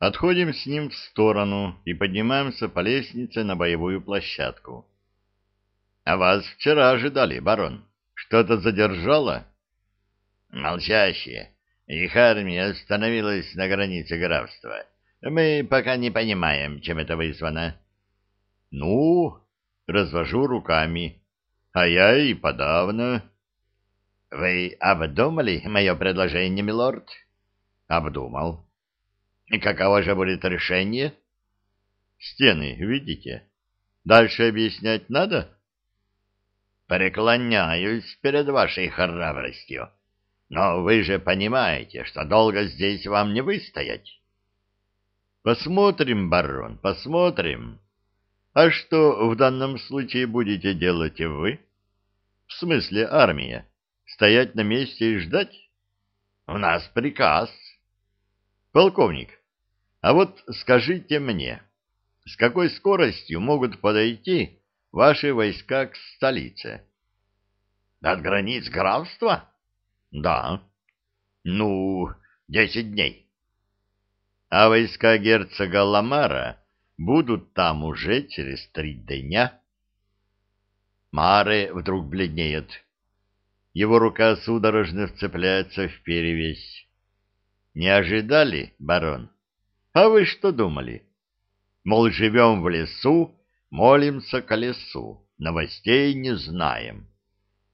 Отходим с ним в сторону и поднимаемся по лестнице на боевую площадку. — А вас вчера ожидали, барон. Что-то задержало? — Молчащие. Их армия остановилась на границе графства. Мы пока не понимаем, чем это вызвано. — Ну, развожу руками. А я и подавно. — Вы обдумали мое предложение, милорд? — Обдумал. — И каково же будет решение? — Стены, видите? Дальше объяснять надо? — Преклоняюсь перед вашей храбростью. Но вы же понимаете, что долго здесь вам не выстоять. — Посмотрим, барон, посмотрим. А что в данном случае будете делать вы? В смысле армия? Стоять на месте и ждать? У нас приказ. Полковник, а вот скажите мне, с какой скоростью могут подойти ваши войска к столице? От границ графства? Да. Ну, десять дней. А войска герцога Ламара будут там уже через три дня. Маре вдруг бледнеет. Его рука судорожно вцепляется в перевесь. Не ожидали, барон? А вы что думали? Мол, живем в лесу, молимся колесу, новостей не знаем.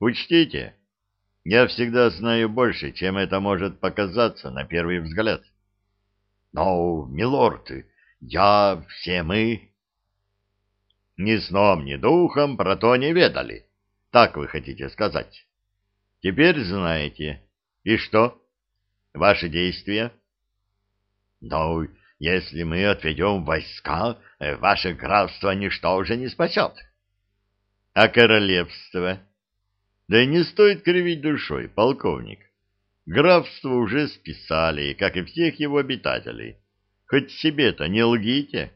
Учтите, я всегда знаю больше, чем это может показаться на первый взгляд. Но, милорд, я, все мы... Ни сном, ни духом про то не ведали. Так вы хотите сказать. Теперь знаете. И что? Ваши действия? Ну, если мы отведем войска, э, ваше графство ничто уже не спасет. А королевство? Да и не стоит кривить душой, полковник. Графство уже списали, как и всех его обитателей. Хоть себе-то не лгите.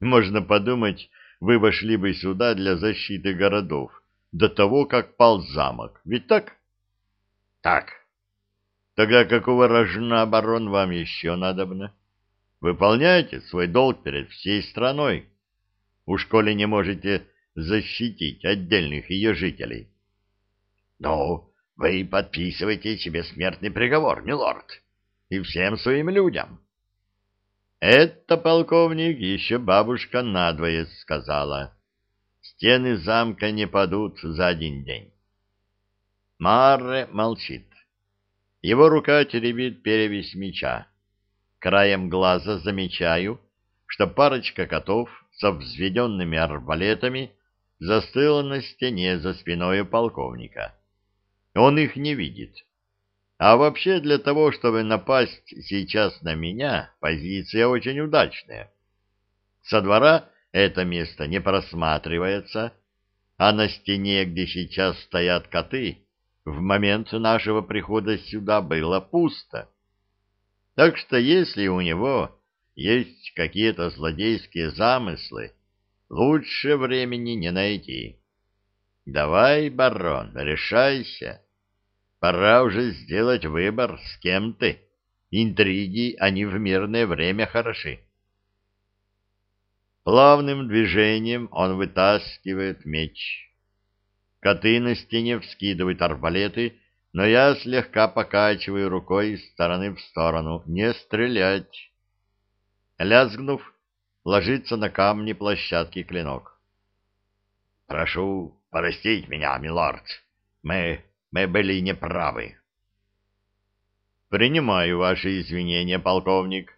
Можно подумать, вы вошли бы сюда для защиты городов до того, как пал замок. Ведь так? Так. Тогда какого рожна, барон, вам еще надобно? Выполняйте свой долг перед всей страной. Уж коли не можете защитить отдельных ее жителей. Ну, вы подписываете себе смертный приговор, милорд, и всем своим людям. Это, полковник, еще бабушка надвое сказала. Стены замка не падут за один день. Марре молчит. Его рука теребит перевесь меча. Краем глаза замечаю, что парочка котов со взведенными арбалетами застыла на стене за спиной полковника. Он их не видит. А вообще для того, чтобы напасть сейчас на меня, позиция очень удачная. Со двора это место не просматривается, а на стене, где сейчас стоят коты, в момент нашего прихода сюда было пусто. Так что если у него есть какие-то злодейские замыслы, лучше времени не найти. Давай, барон, решайся. Пора уже сделать выбор, с кем ты. Интриги, они в мирное время хороши. Плавным движением он вытаскивает меч. Коты на стене вскидывают арбалеты, но я слегка покачиваю рукой из стороны в сторону. Не стрелять. Лязгнув, ложится на камни площадки клинок. «Прошу простить меня, милорд. Мы... мы были неправы». «Принимаю ваши извинения, полковник».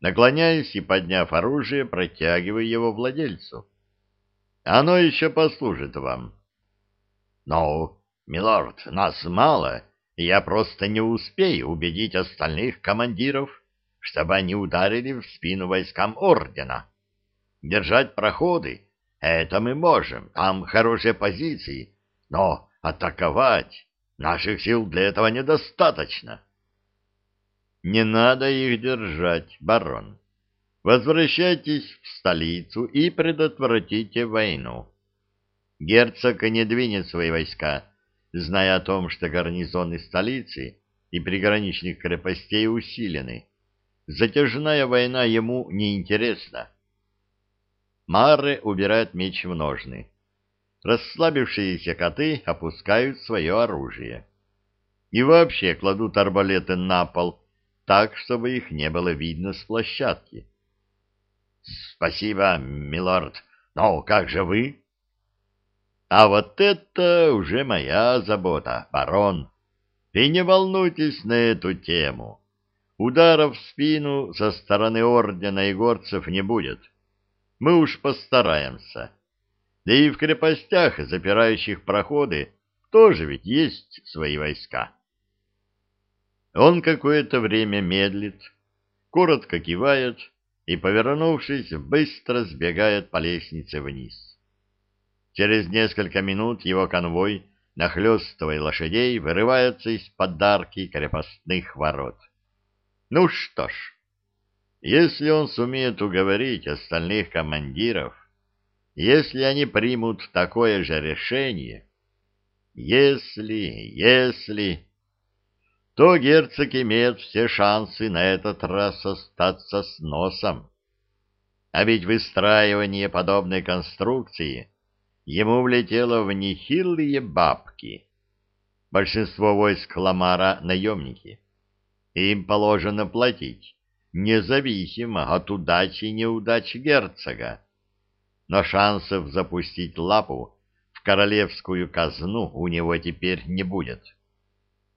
Наклоняюсь и, подняв оружие, протягиваю его владельцу. «Оно еще послужит вам». «Ну, милорд, нас мало, и я просто не успею убедить остальных командиров, чтобы они ударили в спину войскам ордена. Держать проходы — это мы можем, там хорошие позиции, но атаковать наших сил для этого недостаточно». «Не надо их держать, барон. Возвращайтесь в столицу и предотвратите войну». Герцог не двинет свои войска, зная о том, что гарнизоны столицы и приграничных крепостей усилены. затяжная война ему не интересна. Маре убирает меч в ножны. Расслабившиеся коты опускают свое оружие. И вообще кладут арбалеты на пол, так, чтобы их не было видно с площадки. — Спасибо, милорд. Но как же вы? — А вот это уже моя забота, барон. И не волнуйтесь на эту тему. Ударов в спину со стороны ордена и горцев не будет. Мы уж постараемся. Да и в крепостях, запирающих проходы, тоже ведь есть свои войска. Он какое-то время медлит, коротко кивает и, повернувшись, быстро сбегает по лестнице вниз. Через несколько минут его конвой, нахлёстывая лошадей, вырывается из подарки крепостных ворот. Ну что ж, если он сумеет уговорить остальных командиров, если они примут такое же решение, если, если, то герцог имеет все шансы на этот раз остаться с носом. А ведь выстраивание подобной конструкции ему влетело в нехилые бабки. Большинство войск Ламара — наемники. Им положено платить, независимо от удачи и неудач герцога. Но шансов запустить лапу в королевскую казну у него теперь не будет.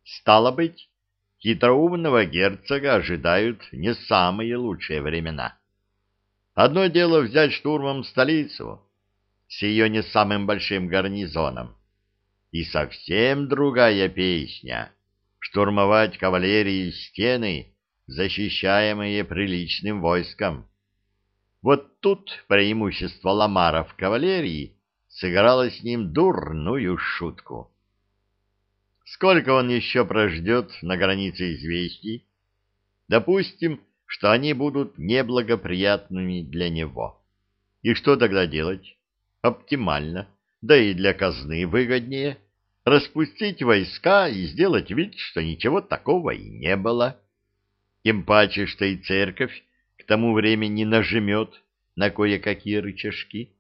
Стало быть, хитроумного герцога ожидают не самые лучшие времена. Одно дело взять штурмом столицу с ее не самым большим гарнизоном, и совсем другая песня штурмовать кавалерии стены, защищаемые приличным войском. Вот тут преимущество Ламара в кавалерии сыграло с ним дурную шутку. Сколько он еще прождет на границе известий? Допустим, что они будут неблагоприятными для него. И что тогда делать? Оптимально, да и для казны выгоднее – распустить войска и сделать вид, что ничего такого и не было. Тем паче, что и церковь к тому времени нажмет на кое-какие рычажки.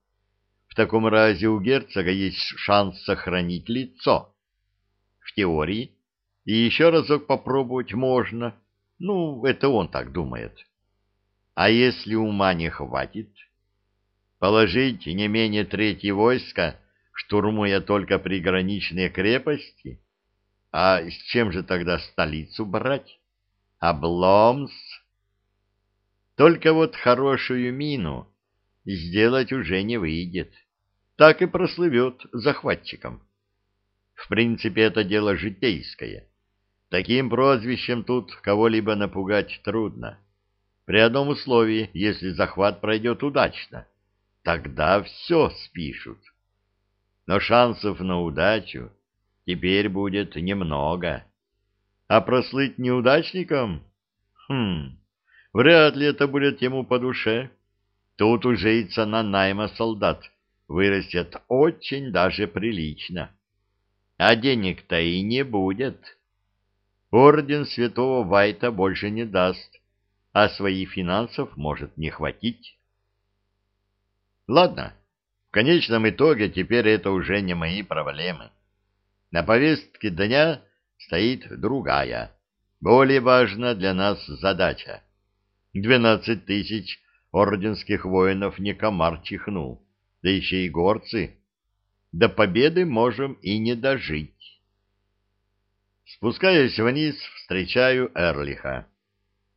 В таком разе у герцога есть шанс сохранить лицо. В теории. И еще разок попробовать можно. Ну, это он так думает. А если ума не хватит? Положить не менее трети войска штурмуя только приграничные крепости? А с чем же тогда столицу брать? Обломс? Только вот хорошую мину сделать уже не выйдет. Так и прослывет захватчиком. В принципе, это дело житейское. Таким прозвищем тут кого-либо напугать трудно. При одном условии, если захват пройдет удачно, тогда все спишут но шансов на удачу теперь будет немного. А прослыть неудачником? Хм, вряд ли это будет ему по душе. Тут уже и цена найма солдат вырастет очень даже прилично. А денег-то и не будет. Орден святого Вайта больше не даст, а своих финансов может не хватить. Ладно, в конечном итоге теперь это уже не мои проблемы. На повестке дня стоит другая, более важная для нас задача. Двенадцать тысяч орденских воинов не комар чихнул, да еще и горцы. До победы можем и не дожить. Спускаясь вниз, встречаю Эрлиха.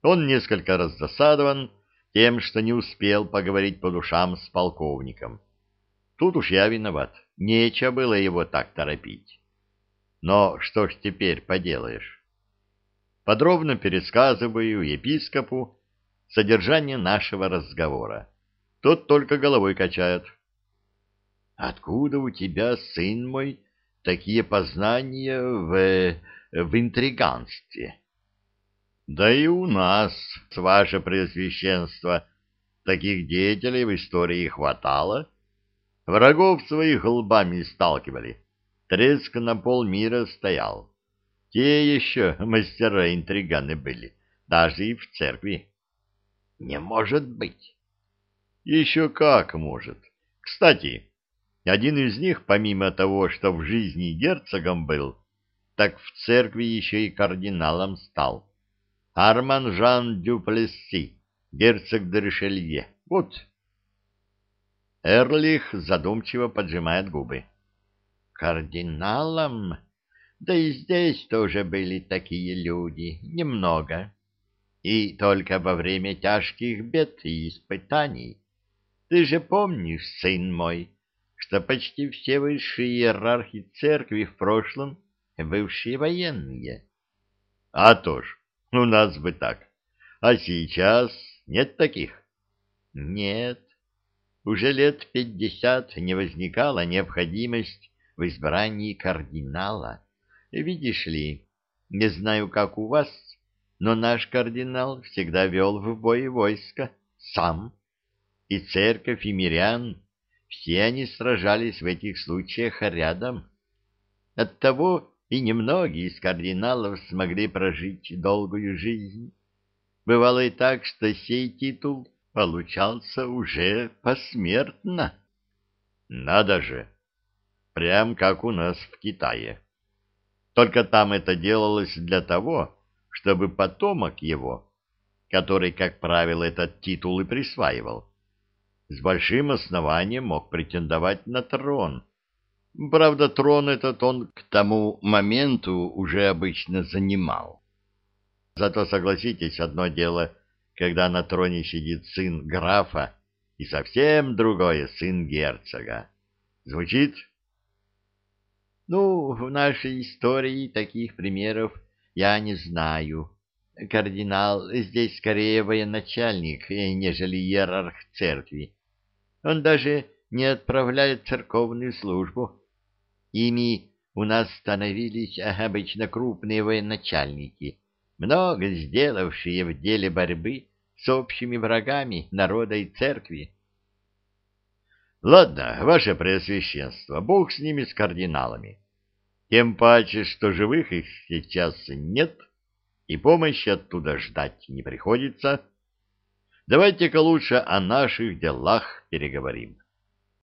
Он несколько раз засадован тем, что не успел поговорить по душам с полковником. Тут уж я виноват. Нечего было его так торопить. Но что ж теперь поделаешь? Подробно пересказываю епископу содержание нашего разговора. Тот только головой качает. «Откуда у тебя, сын мой, такие познания в... в интриганстве?» «Да и у нас, ваше преосвященство, таких деятелей в истории хватало». Врагов своих лбами сталкивали. Треск на полмира стоял. Те еще мастера-интриганы были, даже и в церкви. Не может быть. Еще как может. Кстати, один из них, помимо того, что в жизни герцогом был, так в церкви еще и кардиналом стал. Арман Жан Дюплесси, герцог де. Вот. Эрлих задумчиво поджимает губы. Кардиналом? Да и здесь тоже были такие люди, немного. И только во время тяжких бед и испытаний. Ты же помнишь, сын мой, что почти все высшие иерархи церкви в прошлом бывшие военные. А то ж, у нас бы так. А сейчас нет таких? Нет. Уже лет пятьдесят не возникала необходимость в избрании кардинала. Видишь ли, не знаю, как у вас, но наш кардинал всегда вел в бой войско сам. И церковь, и мирян все они сражались в этих случаях рядом. Оттого и немногие из кардиналов смогли прожить долгую жизнь. Бывало и так, что сей титул получался уже посмертно. Надо же! Прям как у нас в Китае. Только там это делалось для того, чтобы потомок его, который, как правило, этот титул и присваивал, с большим основанием мог претендовать на трон. Правда, трон этот он к тому моменту уже обычно занимал. Зато, согласитесь, одно дело, когда на троне сидит сын графа, и совсем другое — сын герцога. Звучит? Ну, в нашей истории таких примеров я не знаю. Кардинал здесь скорее военачальник, нежели иерарх церкви. Он даже не отправляет церковную службу. Ими у нас становились обычно крупные военачальники, много сделавшие в деле борьбы с общими врагами народа и церкви. Ладно, ваше преосвященство, бог с ними, с кардиналами. Тем паче, что живых их сейчас нет, и помощи оттуда ждать не приходится. Давайте-ка лучше о наших делах переговорим.